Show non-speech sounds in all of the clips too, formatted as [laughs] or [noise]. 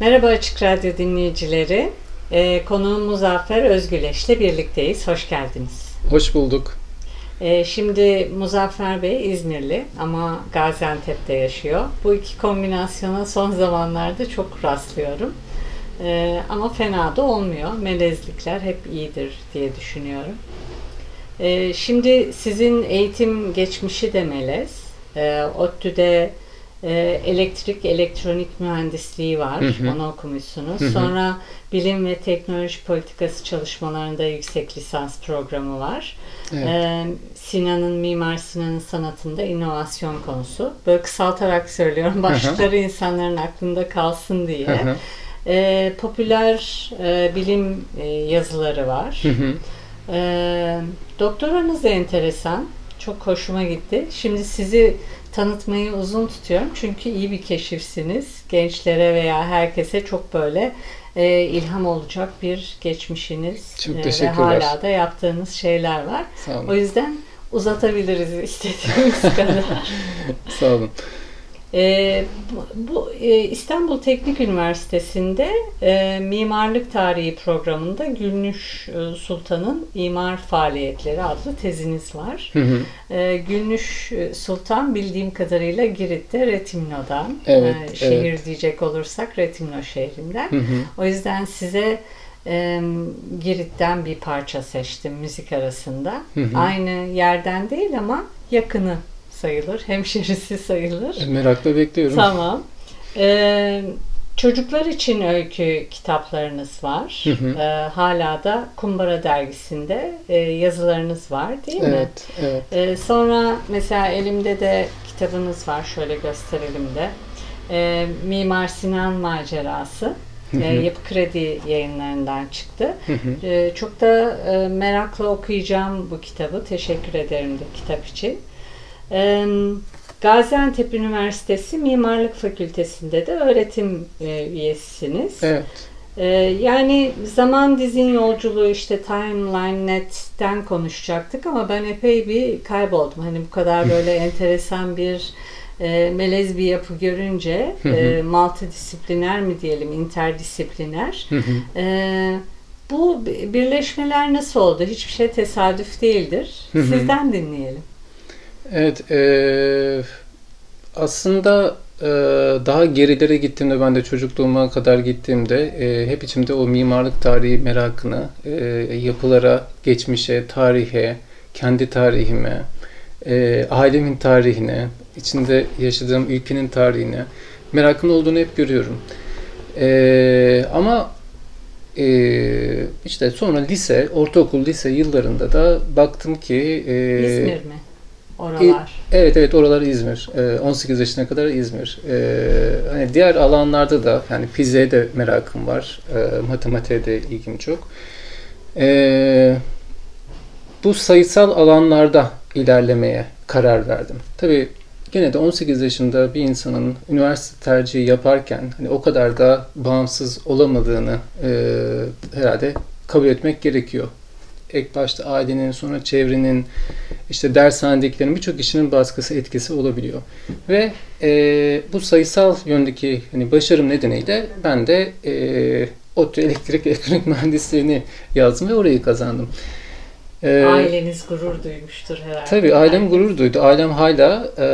Merhaba Açık Radyo dinleyicileri. Ee, konuğum Muzaffer Özgüleş'le birlikteyiz. Hoş geldiniz. Hoş bulduk. Ee, şimdi Muzaffer Bey İzmirli ama Gaziantep'te yaşıyor. Bu iki kombinasyona son zamanlarda çok rastlıyorum. Ee, ama fena da olmuyor. Melezlikler hep iyidir diye düşünüyorum. Ee, şimdi sizin eğitim geçmişi de melez. Ee, ODTÜ'de e, elektrik elektronik mühendisliği var. Hı hı. Onu okumuşsunuz. Hı hı. Sonra bilim ve teknoloji politikası çalışmalarında yüksek lisans programı var. Evet. Ee, Sinan'ın Mimar Sinan'ın sanatında inovasyon konusu. Böyle kısaltarak söylüyorum. Başlıkları hı hı. insanların aklında kalsın diye. Hı hı. Ee, popüler e, bilim e, yazıları var. Hı hı. Ee, doktoranız da enteresan. Çok hoşuma gitti. Şimdi sizi tanıtmayı uzun tutuyorum. Çünkü iyi bir keşifsiniz. Gençlere veya herkese çok böyle e, ilham olacak bir geçmişiniz. Çok e, ve hala da yaptığınız şeyler var. O yüzden uzatabiliriz istediğimiz [laughs] kadar. Sağ olun. E, bu, bu e, İstanbul Teknik Üniversitesi'nde e, mimarlık tarihi programında Gülnüş e, Sultan'ın imar faaliyetleri adlı teziniz var. Hı hı. E, Gülnüş Sultan bildiğim kadarıyla Girit'te Retimno'dan, evet, e, şehir evet. diyecek olursak Retimno şehrinden. Hı hı. O yüzden size e, Girit'ten bir parça seçtim müzik arasında. Hı hı. Aynı yerden değil ama yakını sayılır. Hemşerisi sayılır. E, merakla bekliyorum. Tamam. Ee, çocuklar için öykü kitaplarınız var. Hı hı. Ee, hala da Kumbara dergisinde e, yazılarınız var değil mi? Evet. evet. Ee, sonra mesela elimde de kitabınız var. Şöyle gösterelim de. Ee, Mimar Sinan Macerası. Hı hı. E, Yapı Kredi yayınlarından çıktı. Hı hı. E, çok da e, merakla okuyacağım bu kitabı. Teşekkür ederim de kitap için. Gaziantep Üniversitesi Mimarlık Fakültesi'nde de öğretim e, üyesisiniz. Evet. E, yani zaman dizin yolculuğu işte Timeline Net'ten konuşacaktık ama ben epey bir kayboldum. Hani bu kadar böyle enteresan bir e, melez bir yapı görünce e, multidisipliner mi diyelim, interdisipliner. e, bu birleşmeler nasıl oldu? Hiçbir şey tesadüf değildir. Sizden dinleyelim. Evet, e, aslında e, daha gerilere gittiğimde, ben de çocukluğuma kadar gittiğimde e, hep içimde o mimarlık tarihi merakını, e, yapılara, geçmişe, tarihe, kendi tarihime, e, ailemin tarihine, içinde yaşadığım ülkenin tarihine merakın olduğunu hep görüyorum. E, ama e, işte sonra lise, ortaokul, lise yıllarında da baktım ki... E, İzmir mi? Oralar. Evet evet oralar İzmir. 18 yaşına kadar İzmir. Hani diğer alanlarda da yani fiziğe de merakım var. Matematiğe de ilgim çok. Bu sayısal alanlarda ilerlemeye karar verdim. Tabii gene de 18 yaşında bir insanın üniversite tercihi yaparken hani o kadar da bağımsız olamadığını herhalde kabul etmek gerekiyor ilk başta ailenin sonra çevrenin işte dershanedekilerin birçok kişinin baskısı etkisi olabiliyor. Ve e, bu sayısal yöndeki hani başarım nedeniyle ben de e, ODTÜ elektrik elektronik mühendisliğini yazdım ve orayı kazandım. Ee, Aileniz gurur duymuştur herhalde. Tabii ailem gurur duydu. Ailem hala e,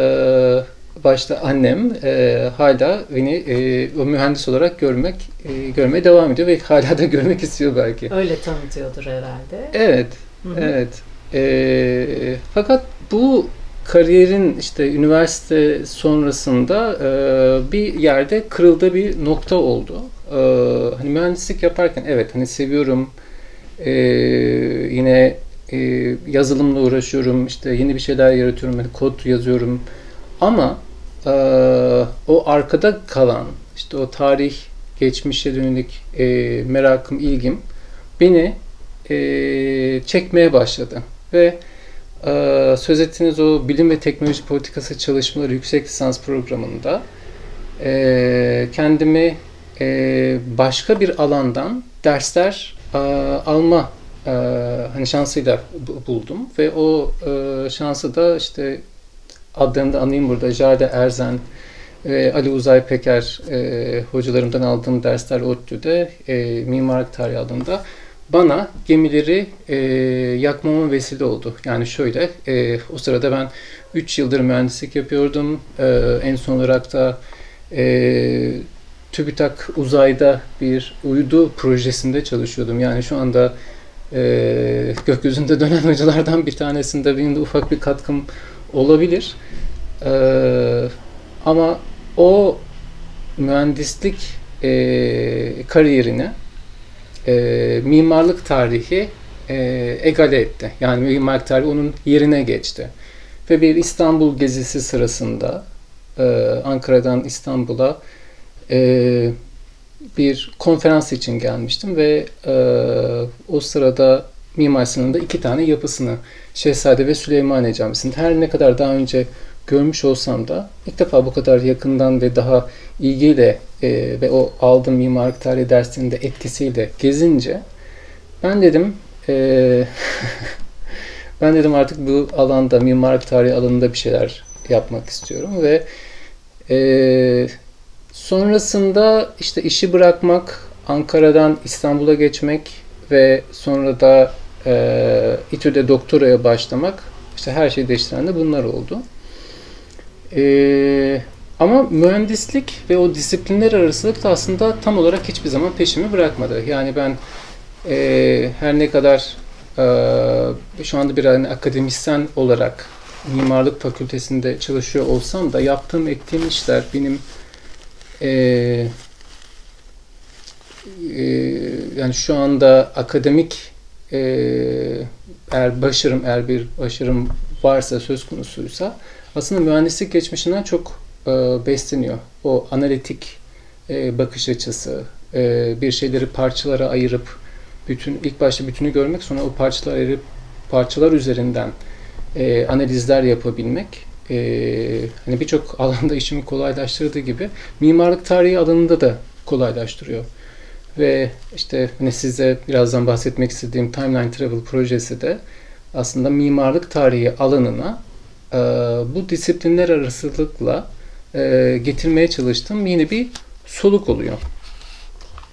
başta annem e, hala beni e, o mühendis olarak görmek e, görmeye devam ediyor ve hala da [laughs] görmek istiyor belki. Öyle tanıtıyordur herhalde. Evet, Hı-hı. evet. E, fakat bu kariyerin işte üniversite sonrasında e, bir yerde kırıldığı bir nokta oldu. E, hani mühendislik yaparken evet hani seviyorum. E, yine e, yazılımla uğraşıyorum. işte yeni bir şeyler yaratıyorum. Yani kod yazıyorum. Ama e, o arkada kalan işte o tarih geçmişe dönük e, merakım, ilgim beni e, çekmeye başladı. Ve e, söz ettiğiniz o bilim ve teknoloji politikası çalışmaları yüksek lisans programında e, kendimi e, başka bir alandan dersler e, alma e, hani şansıyla buldum ve o e, şansı da işte adlarını da anayım burada Jade Erzen ve Ali Uzay Peker e, hocalarımdan aldığım dersler ODTÜ'de e, mimarlık tarihi alanında bana gemileri e, yakmama vesile oldu. Yani şöyle, e, o sırada ben 3 yıldır mühendislik yapıyordum. E, en son olarak da e, TÜBİTAK uzayda bir uydu projesinde çalışıyordum. Yani şu anda e, gökyüzünde dönen hocalardan bir tanesinde benim de ufak bir katkım olabilir. E, ama o mühendislik e, kariyerini e, mimarlık tarihi e, egale etti. Yani mimarlık tarihi onun yerine geçti. Ve bir İstanbul gezisi sırasında e, Ankara'dan İstanbul'a e, bir konferans için gelmiştim ve e, o sırada Mimar Sinan'da iki tane yapısını Şehzade ve Süleymaniye Camisi'nde. Her ne kadar daha önce görmüş olsam da ilk defa bu kadar yakından ve daha ilgiyle e, ve o aldığım mimarlık tarihi dersinin de etkisiyle gezince ben dedim e, [laughs] ben dedim artık bu alanda mimarlık tarihi alanında bir şeyler yapmak istiyorum ve e, sonrasında işte işi bırakmak, Ankara'dan İstanbul'a geçmek ve sonra da e, İTÜ'de doktoraya başlamak işte her şeyi değiştiren de bunlar oldu. Ee, ama mühendislik ve o disiplinler arasılık da aslında tam olarak hiçbir zaman peşimi bırakmadı. Yani ben e, her ne kadar e, şu anda bir hani akademisyen olarak mimarlık fakültesinde çalışıyor olsam da yaptığım ettiğim işler benim e, e, yani şu anda akademik e, eğer başarım eğer bir başarım varsa söz konusuysa aslında mühendislik geçmişinden çok e, besleniyor. O analitik e, bakış açısı, e, bir şeyleri parçalara ayırıp bütün ilk başta bütünü görmek sonra o parçalar ayırıp parçalar üzerinden e, analizler yapabilmek e, hani birçok alanda işimi kolaylaştırdığı gibi mimarlık tarihi alanında da kolaylaştırıyor. Ve işte hani size birazdan bahsetmek istediğim Timeline Travel projesi de aslında mimarlık tarihi alanına e, bu disiplinler arasılıkla e, getirmeye çalıştığım yeni bir soluk oluyor.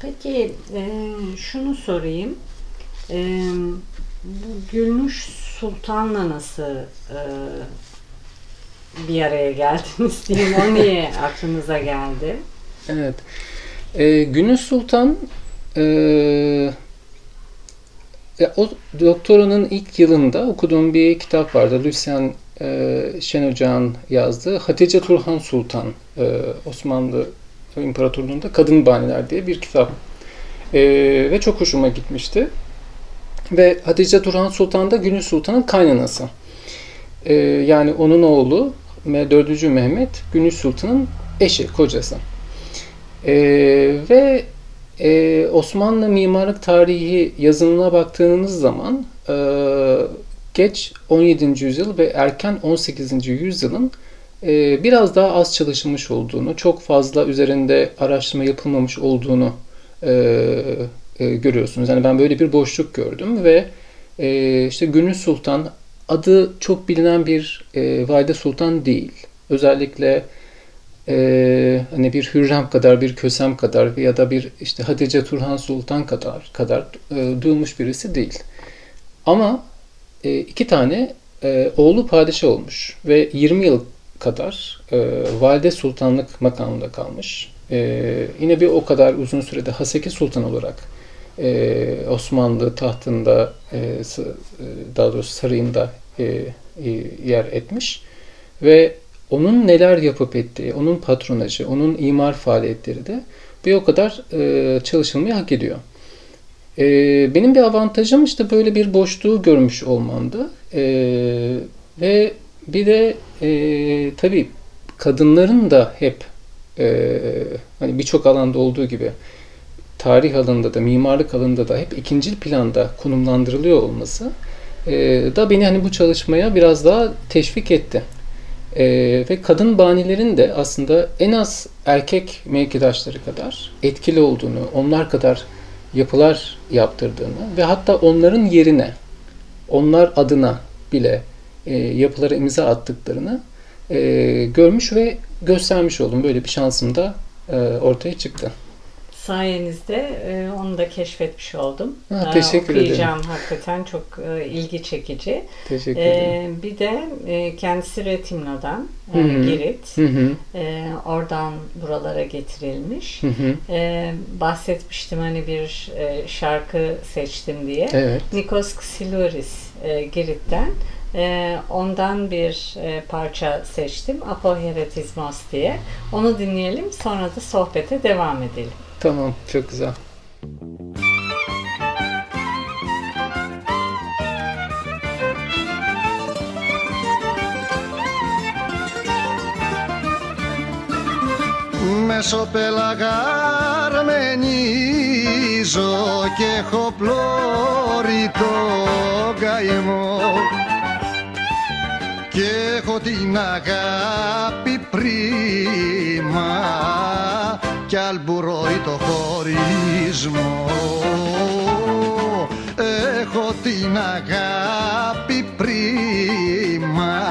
Peki e, şunu sorayım. E, bu Gülnuş Sultan'la nasıl e, bir araya geldiniz diyeyim. O [laughs] niye aklınıza geldi? Evet. E, Gülnuş Sultan e, o doktoranın ilk yılında okuduğum bir kitap vardı. Lucien e, Şen Ocağ'ın yazdığı Hatice Turhan Sultan e, Osmanlı İmparatorluğu'nda Kadın Baniler diye bir kitap. E, ve çok hoşuma gitmişti. Ve Hatice Turhan Sultan da Gülü Sultan'ın kaynanası. E, yani onun oğlu 4. Mehmet Gülü Sultan'ın eşi, kocası. E, ve e, Osmanlı mimarlık tarihi yazımına baktığınız zaman e, geç 17. yüzyıl ve erken 18. yüzyılın e, biraz daha az çalışılmış olduğunu, çok fazla üzerinde araştırma yapılmamış olduğunu e, e, görüyorsunuz. Yani ben böyle bir boşluk gördüm ve e, işte Gönül Sultan adı çok bilinen bir e, valide sultan değil. Özellikle e, hani bir Hürrem kadar, bir Kösem kadar ya da bir işte Hatice Turhan Sultan kadar kadar e, duyulmuş birisi değil. Ama e, iki tane e, oğlu padişah olmuş ve 20 yıl kadar e, valide sultanlık makamında kalmış. E, yine bir o kadar uzun sürede Haseki Sultan olarak e, Osmanlı tahtında e, e daha doğrusu sarayında e, e, yer etmiş ve onun neler yapıp ettiği, onun patronajı, onun imar faaliyetleri de bir o kadar e, çalışılmayı hak ediyor. E, benim bir avantajım işte böyle bir boşluğu görmüş olmamdı. E, ve bir de e, tabii kadınların da hep e, hani birçok alanda olduğu gibi tarih alanında da mimarlık alanında da hep ikinci planda konumlandırılıyor olması e, da beni hani bu çalışmaya biraz daha teşvik etti. E, ve kadın banilerin de aslında en az erkek mevkidaşları kadar etkili olduğunu, onlar kadar yapılar yaptırdığını ve hatta onların yerine, onlar adına bile e, yapılara imza attıklarını e, görmüş ve göstermiş oldum. Böyle bir şansım da e, ortaya çıktı sayenizde e, onu da keşfetmiş oldum. Ha, e, teşekkür ederim. Okuyacağım hakikaten çok e, ilgi çekici. Teşekkür ederim. bir de kendisi Retimno'dan, Girit. oradan buralara getirilmiş. bahsetmiştim hani bir şarkı seçtim diye. Evet. Nikos Ksilouris Girit'ten. ondan bir parça seçtim. Apoheretismos diye. Onu dinleyelim sonra da sohbete devam edelim. Tamam, çok güzel. Μεσοπελαγαρμενίζω και έχω πλώρη το καημό και έχω την αγάπη πρίμα κι αλμπουρώει το χωρισμό. Έχω την αγάπη πρίμα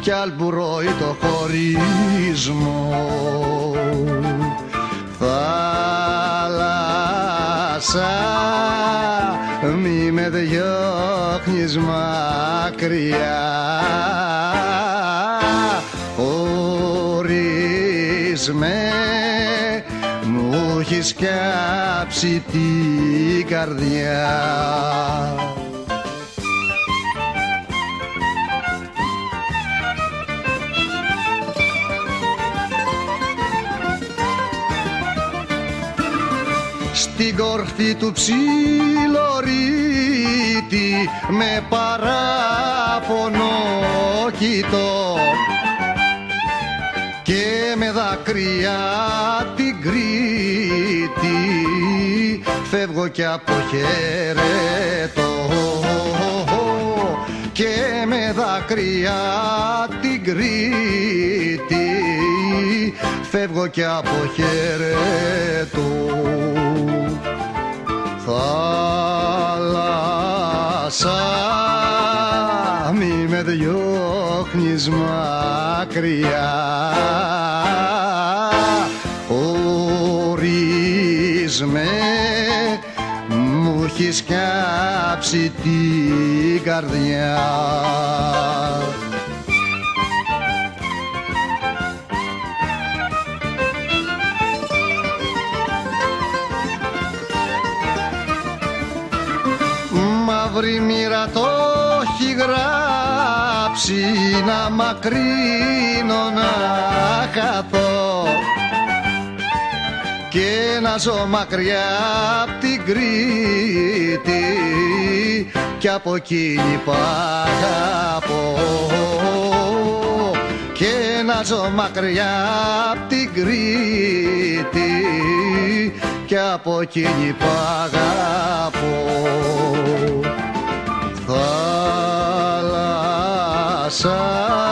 κι αλμπουρώει το χωρισμό. Θάλασσα μη με διώχνεις μακριά. Με μου έχει σκάψει την καρδιά. Στην κορφή του ψιλορίτη με παράπονο κοιτώ και με δάκρυα την Κρήτη φεύγω και αποχαιρετώ. Και με δάκρυα την Κρήτη φεύγω και αποχαιρετώ. Θάλασσα μη με διώχνεις μακριά. Ορίζουμε μου έχεις κάψει την καρδιά. Μαύρη μοίρα το έχει γράψει να μακρύνω να και να ζω μακριά απ' την Κρήτη. Κι από εκείνη που αγαπώ. Και να ζω μακριά απ' την Κρήτη. Κι από εκείνη που αγαπώ. Θάλασσα. μη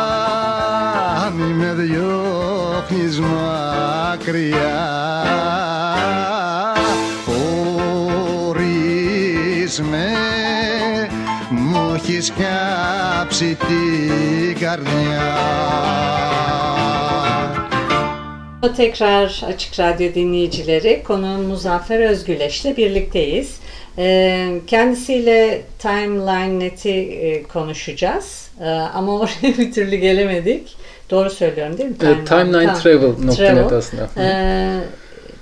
με διώχνεις μακριά χωρίς με μου έχεις κάψει την καρδιά Tekrar Açık Radyo dinleyicileri konuğum Muzaffer Özgüleş'le birlikteyiz. Ee, kendisiyle Timeline Net'i e, konuşacağız. Ee, ama oraya [laughs] bir türlü gelemedik. Doğru söylüyorum değil mi? Timeline, Timeline Travel, Travel. aslında. Ee,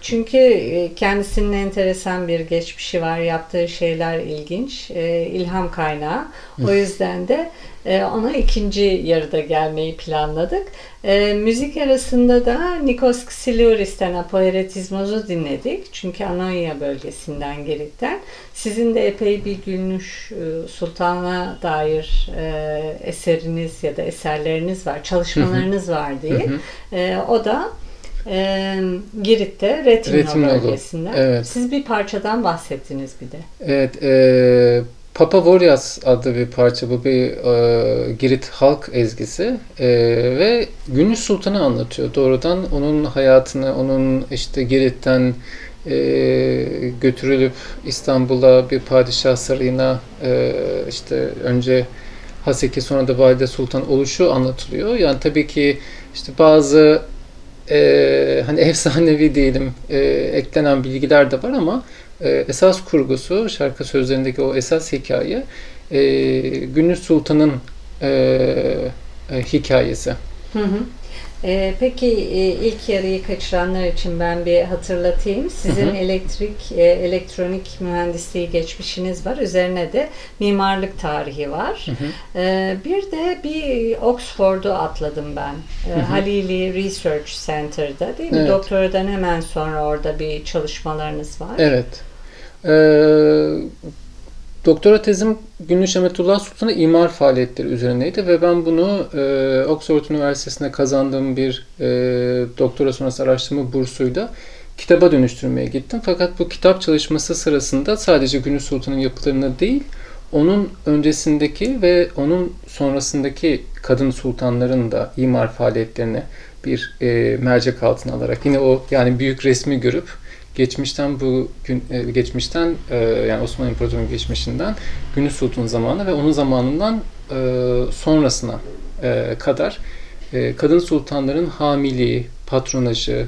Çünkü e, kendisinin enteresan bir geçmişi var. Yaptığı şeyler ilginç. E, ilham kaynağı. O yüzden de e, ona ikinci yarıda gelmeyi planladık. E, müzik arasında da Nikos Xylouris'ten Apoeretismos'u dinledik. Çünkü Anonya bölgesinden Girit'ten. Sizin de epey bir Gülnüş e, Sultan'a dair e, eseriniz ya da eserleriniz var, çalışmalarınız var diye. E, o da e, Girit'te Retimno, Retimno bölgesinde. evet. Siz bir parçadan bahsettiniz bir de. Evet, e, Papa Vorias adlı bir parça. Bu bir e, Girit halk ezgisi E, ve Gülnüş Sultan'ı anlatıyor. Doğrudan onun hayatını, onun işte Girit'ten e, götürülüp İstanbul'a bir padişah sarayına e, işte önce Haseki sonra da Valide Sultan oluşu anlatılıyor. Yani tabii ki işte bazı e, hani efsanevi diyelim e, eklenen bilgiler de var ama e, esas kurgusu şarkı sözlerindeki o esas hikaye e, Gülnüş Sultan'ın e, e, hikayesi. Hı hı. Ee, peki e, ilk yarıyı kaçıranlar için ben bir hatırlatayım. Sizin Hı hı. elektrik, e, elektronik mühendisliği geçmişiniz var. Üzerine de mimarlık tarihi var. Hı hı. Ee, bir de bir Oxford'u atladım ben. Ee, Hı hı. Halili Research Center'da değil mi? Evet. Doktoradan hemen sonra orada bir çalışmalarınız var. Evet. E, doktora tezim Gülnüş Emetullah Sultan'a imar faaliyetleri üzerineydi ve ben bunu e, Oxford Üniversitesi'nde kazandığım bir e, doktora sonrası araştırma bursuyla kitaba dönüştürmeye gittim. Fakat bu kitap çalışması sırasında sadece Gülnüş Sultan'ın yapılarını değil, onun öncesindeki ve onun sonrasındaki kadın sultanların da imar faaliyetlerini bir e, mercek altına alarak yine o yani büyük resmi görüp geçmişten bu gün e, geçmişten e, yani Osmanlı İmparatorluğu'nun geçmişinden Gülnüş Sultan zamanı ve onun zamanından e, sonrasına kadar kadın sultanların hamiliği, patronajı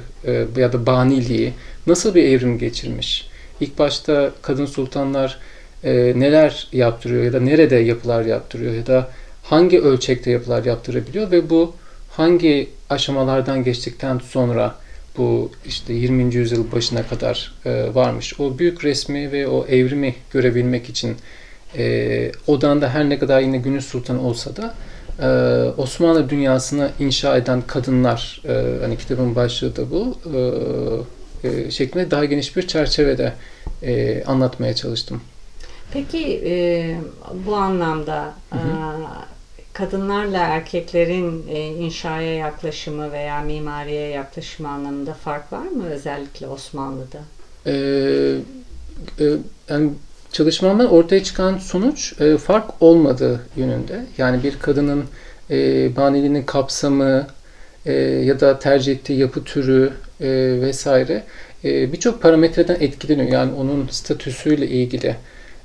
ya da baniliği nasıl bir evrim geçirmiş? İlk başta kadın sultanlar neler yaptırıyor ya da nerede yapılar yaptırıyor ya da hangi ölçekte yapılar yaptırabiliyor ve bu hangi aşamalardan geçtikten sonra bu işte 20. yüzyıl başına kadar e, varmış. O büyük resmi ve o evrimi görebilmek için e, odan da her ne kadar yine Gülnüş Sultan olsa da e, Osmanlı dünyasını inşa eden kadınlar e, hani kitabın başlığı da bu e, e, şeklinde daha geniş bir çerçevede e, anlatmaya çalıştım. Peki e, bu anlamda e, kadınlarla erkeklerin e, inşaya yaklaşımı veya mimariye yaklaşımı anlamında fark var mı özellikle Osmanlı'da? Ee, e, yani çalışmamdan ortaya çıkan sonuç e, fark olmadığı yönünde. Yani bir kadının e, baniliğinin kapsamı e, ya da tercih ettiği yapı türü e, vesaire e, birçok parametreden etkileniyor. Yani onun statüsüyle ilgili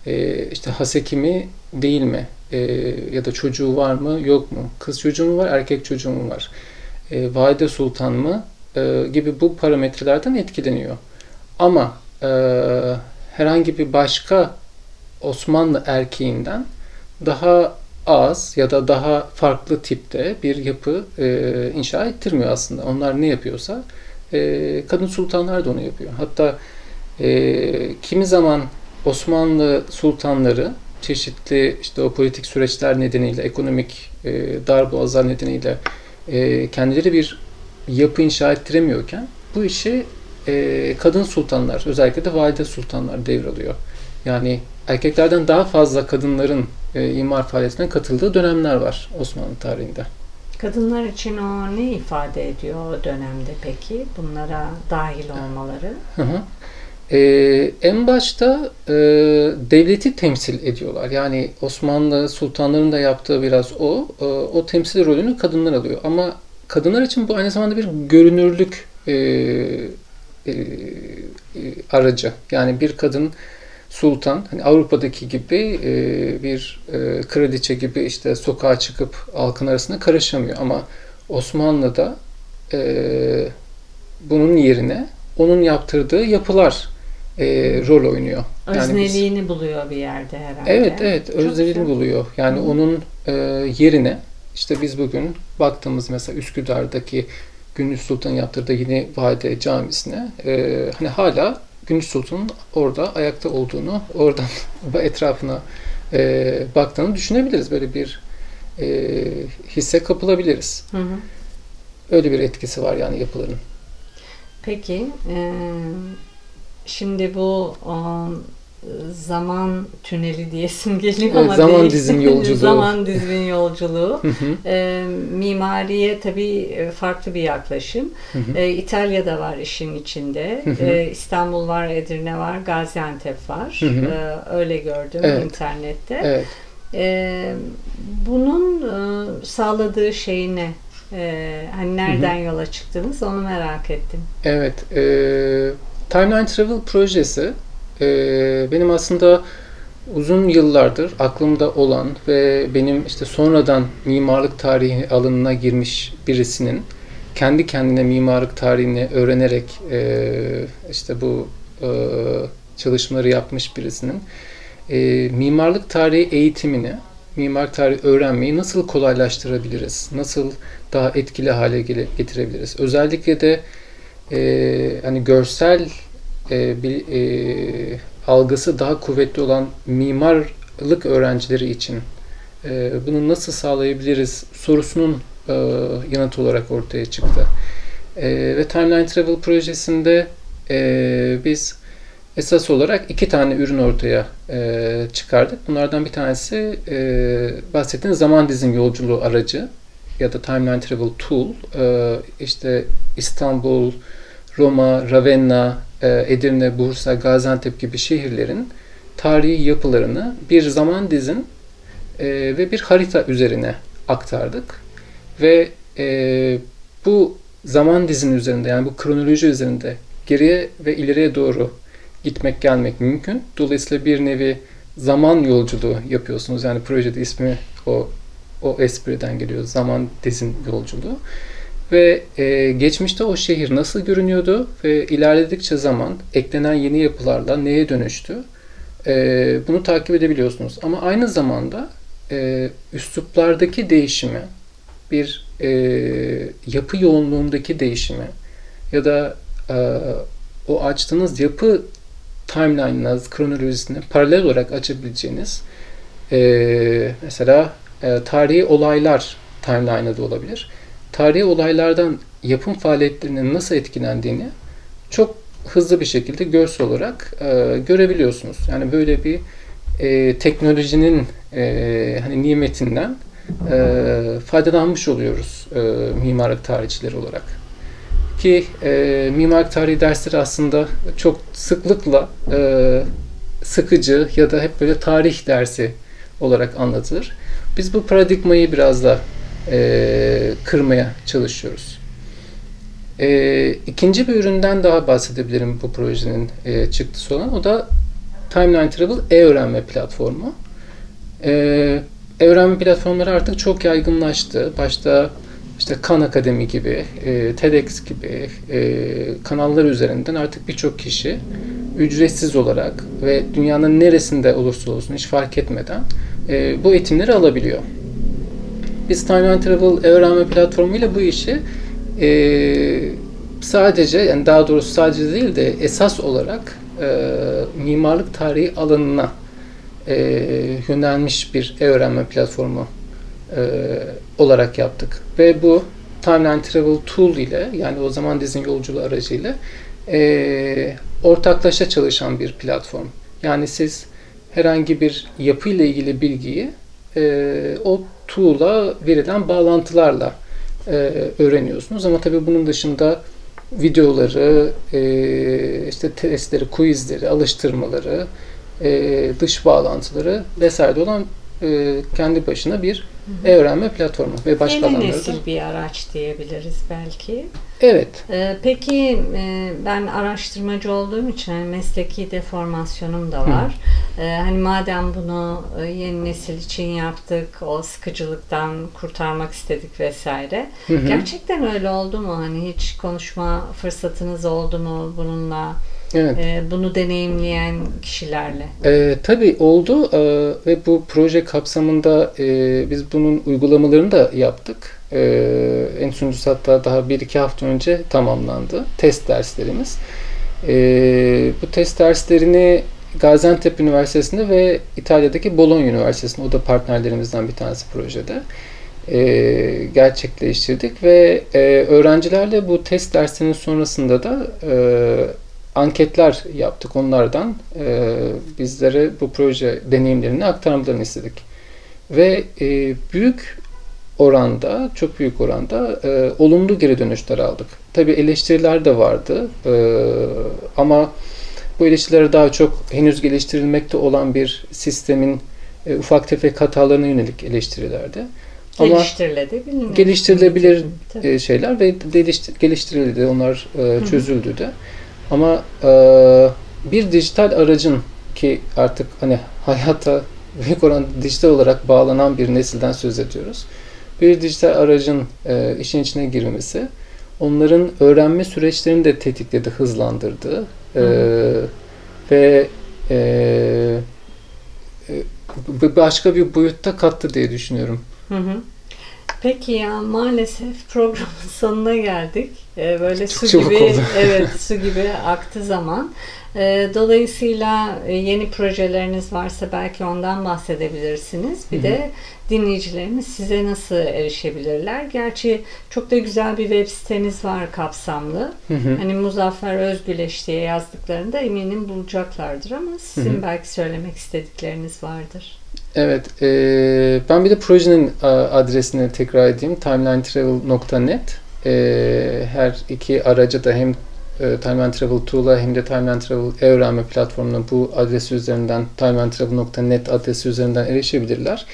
e, işte haseki mi değil mi e, ya da çocuğu var mı yok mu kız çocuğu mu var erkek çocuğu mu var e, valide sultan mı e, gibi bu parametrelerden etkileniyor. Ama e, herhangi bir başka Osmanlı erkeğinden daha az ya da daha farklı tipte bir yapı e, inşa ettirmiyor aslında. Onlar ne yapıyorsa e, kadın sultanlar da onu yapıyor. Hatta e, kimi zaman Osmanlı sultanları çeşitli işte o politik süreçler nedeniyle, ekonomik e, darboğazlar nedeniyle e, kendileri bir yapı inşa ettiremiyorken bu işi e, kadın sultanlar, özellikle de valide sultanlar devralıyor. Yani erkeklerden daha fazla kadınların e, imar faaliyetine katıldığı dönemler var Osmanlı tarihinde. Kadınlar için o ne ifade ediyor o dönemde peki? Bunlara dahil olmaları? Hı hı. Ee, en başta e, devleti temsil ediyorlar. Yani Osmanlı sultanların da yaptığı biraz o. E, o temsil rolünü kadınlar alıyor. Ama kadınlar için bu aynı zamanda bir görünürlük e, e, aracı. Yani bir kadın sultan, hani Avrupa'daki gibi e, bir e, kraliçe gibi işte sokağa çıkıp halkın arasında karışamıyor. Ama Osmanlı'da e, bunun yerine onun yaptırdığı yapılar e, rol oynuyor. Özneliğini yani biz, buluyor bir yerde herhalde. Evet, evet. Özneliğini buluyor. Yani Hı. onun e, yerine işte biz bugün baktığımız mesela Üsküdar'daki Gündüz Sultan'ın yaptırdığı Yeni Vade Camisi'ne e, hani hala Gündüz Sultan'ın orada ayakta olduğunu, oradan [laughs] etrafına e, baktığını düşünebiliriz. Böyle bir e, hisse kapılabiliriz. Hı hı. Öyle bir etkisi var yani yapıların. Peki, e, şimdi bu o, zaman tüneli diyesim geliyor Evet, ama zaman değil. dizim [laughs] yolculuğu. zaman dizim yolculuğu. E, mimariye tabii e, farklı bir yaklaşım. E, İtalya'da var işin içinde. E, İstanbul var, Edirne var, Gaziantep var. E, öyle gördüm Evet. internette. Evet. E, bunun e, sağladığı şey ne? E, hani nereden yola çıktınız onu merak ettim. Evet. E, Timeline Travel projesi e, benim aslında uzun yıllardır aklımda olan ve benim işte sonradan mimarlık tarihi alanına girmiş birisinin kendi kendine mimarlık tarihini öğrenerek e, işte bu e, çalışmaları yapmış birisinin e, mimarlık tarihi eğitimini, mimarlık tarihi öğrenmeyi nasıl kolaylaştırabiliriz? Nasıl daha etkili hale getirebiliriz? Özellikle de e, hani görsel e, bir e, algısı daha kuvvetli olan mimarlık öğrencileri için e, bunu nasıl sağlayabiliriz sorusunun e, yanıtı olarak ortaya çıktı. E, ve Timeline Travel projesinde e, biz esas olarak iki tane ürün ortaya e, çıkardık. Bunlardan bir tanesi e, bahsettiğiniz zaman dizim yolculuğu aracı ya da Timeline Travel Tool. E, işte İstanbul, Roma, Ravenna, e, Edirne, Bursa, Gaziantep gibi şehirlerin tarihi yapılarını bir zaman dizin e, ve bir harita üzerine aktardık. Ve e, bu zaman dizinin üzerinde yani bu kronoloji üzerinde geriye ve ileriye doğru gitmek gelmek mümkün. Dolayısıyla bir nevi zaman yolculuğu yapıyorsunuz. Yani projede ismi o o espriden geliyor. Zaman dizin yolculuğu. Ve e, geçmişte o şehir nasıl görünüyordu ve ilerledikçe zaman eklenen yeni yapılarla neye dönüştü? E, bunu takip edebiliyorsunuz. Ama aynı zamanda e, üsluplardaki değişimi, bir e, yapı yoğunluğundaki değişimi ya da e, o açtığınız yapı timeline'ına, kronolojisine paralel olarak açabileceğiniz e, mesela e, tarihi olaylar timeline'ı da olabilir. Tarihi olaylardan yapım faaliyetlerinin nasıl etkilendiğini çok hızlı bir şekilde görsel olarak e, görebiliyorsunuz. Yani böyle bir e, teknolojinin e, hani nimetinden e, faydalanmış oluyoruz e, mimarlık tarihçileri olarak. Ki e, mimarlık tarihi dersleri aslında çok sıklıkla e, sıkıcı ya da hep böyle tarih dersi olarak anlatılır. Biz bu paradigmayı biraz da e, kırmaya çalışıyoruz. E, ikinci bir üründen daha bahsedebilirim bu projenin e, çıktısı olan. O da Timeline Travel e-öğrenme platformu. E, e-öğrenme platformları artık çok yaygınlaştı. Başta işte Khan Akademi gibi, e, TEDx gibi e, kanallar üzerinden artık birçok kişi ücretsiz olarak ve dünyanın neresinde olursa olsun hiç fark etmeden e, bu eğitimleri alabiliyor. Biz Timeline Travel öğrenme platformuyla bu işi e, sadece yani daha doğrusu sadece değil de esas olarak e, mimarlık tarihi alanına e, yönelmiş bir e-öğrenme platformu e, olarak yaptık. Ve bu Timeline Travel Tool ile yani o zaman dizin yolculuğu aracıyla e, ortaklaşa çalışan bir platform. Yani siz herhangi bir yapı ile ilgili bilgiyi e, o tool'a verilen bağlantılarla e, öğreniyorsunuz. Ama tabii bunun dışında videoları, e, işte testleri, quizleri, alıştırmaları, e, dış bağlantıları vesaire olan e, kendi başına bir e-öğrenme platformu ve başka Yeni alanlarda. nesil bir araç diyebiliriz belki. Evet. Ee, peki e, ben araştırmacı olduğum için hani mesleki deformasyonum da var. Ee, hani madem bunu e, yeni nesil için yaptık, o sıkıcılıktan kurtarmak istedik vesaire. Hı hı. Gerçekten öyle oldu mu? Hani hiç konuşma fırsatınız oldu mu bununla? Evet. e, bunu deneyimleyen kişilerle. E, tabii oldu e, ve bu proje kapsamında e, biz bunun uygulamalarını da yaptık. E, en sonuncusu hatta daha bir iki hafta önce tamamlandı. Test derslerimiz. E, bu test derslerini Gaziantep Üniversitesi'nde ve İtalya'daki Bologna Üniversitesi'nde, o da partnerlerimizden bir tanesi projede e, gerçekleştirdik ve e, öğrencilerle bu test dersinin sonrasında da e, anketler yaptık onlardan. E, bizlere bu proje deneyimlerini aktarmalarını istedik. Ve e, büyük oranda, çok büyük oranda e, olumlu geri dönüşler aldık. Tabii eleştiriler de vardı e, ama bu eleştiriler daha çok henüz geliştirilmekte olan bir sistemin e, ufak tefek hatalarına yönelik eleştirilerdi. Ama geliştirilebilir e, şeyler ve geliştirildi. Onlar e, çözüldü de. Ama e, bir dijital aracın ki artık hani [laughs] hayata büyük oranda dijital olarak bağlanan bir nesilden söz ediyoruz. Bir dijital aracın e, işin içine girmesi onların öğrenme süreçlerini de tetikledi, hızlandırdı. E, ve e, e, başka bir boyutta kattı diye düşünüyorum. Hı hı. Peki ya maalesef programın [laughs] sonuna geldik. Ee, böyle Çok su gibi oldu. [laughs] evet su gibi aktı zaman. Ee, dolayısıyla e, yeni projeleriniz varsa belki ondan bahsedebilirsiniz. Bir Hı-hı. de dinleyicilerimiz size nasıl erişebilirler? Gerçi çok da güzel bir web siteniz var kapsamlı. Hı-hı. Hani Muzaffer Özgüleş diye yazdıklarında eminim bulacaklardır ama sizin Hı-hı. belki söylemek istedikleriniz vardır. Evet, e, ben bir de projenin adresini tekrar edeyim. timelinetravel.net e, Her iki aracı da hem e, Timeline Travel Tool'a hem de Timeline Travel öğrenme platformuna bu adresi üzerinden timelinetravel.net adresi üzerinden erişebilirler.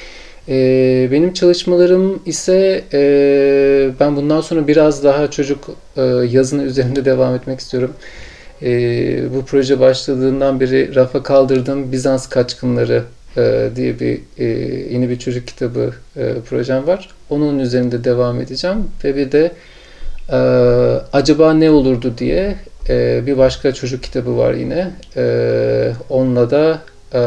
E, benim çalışmalarım ise e, ben bundan sonra biraz daha çocuk e, yazını üzerinde devam etmek istiyorum. E, bu proje başladığından beri rafa kaldırdığım Bizans kaçkınları e, diye bir e, yeni bir çocuk kitabı e, projem var. Onun üzerinde devam edeceğim ve bir de e, acaba ne olurdu diye e, bir başka çocuk kitabı var yine. E, onunla da e,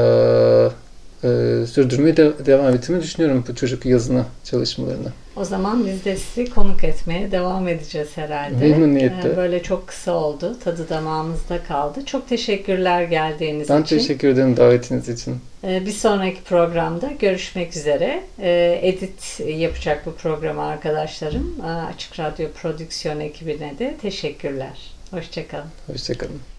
e, sürdürmeye de, devam etmeyi düşünüyorum bu çocuk yazını çalışmalarını. O zaman biz de sizi konuk etmeye devam edeceğiz herhalde. Memnuniyetle. Böyle çok kısa oldu. Tadı damağımızda kaldı. Çok teşekkürler geldiğiniz ben için. Ben teşekkür ederim davetiniz için. Ee, bir sonraki programda görüşmek üzere. Ee, edit yapacak bu programı arkadaşlarım. Ee, Açık Radyo Prodüksiyon ekibine de teşekkürler. Hoşçakalın. Hoşçakalın.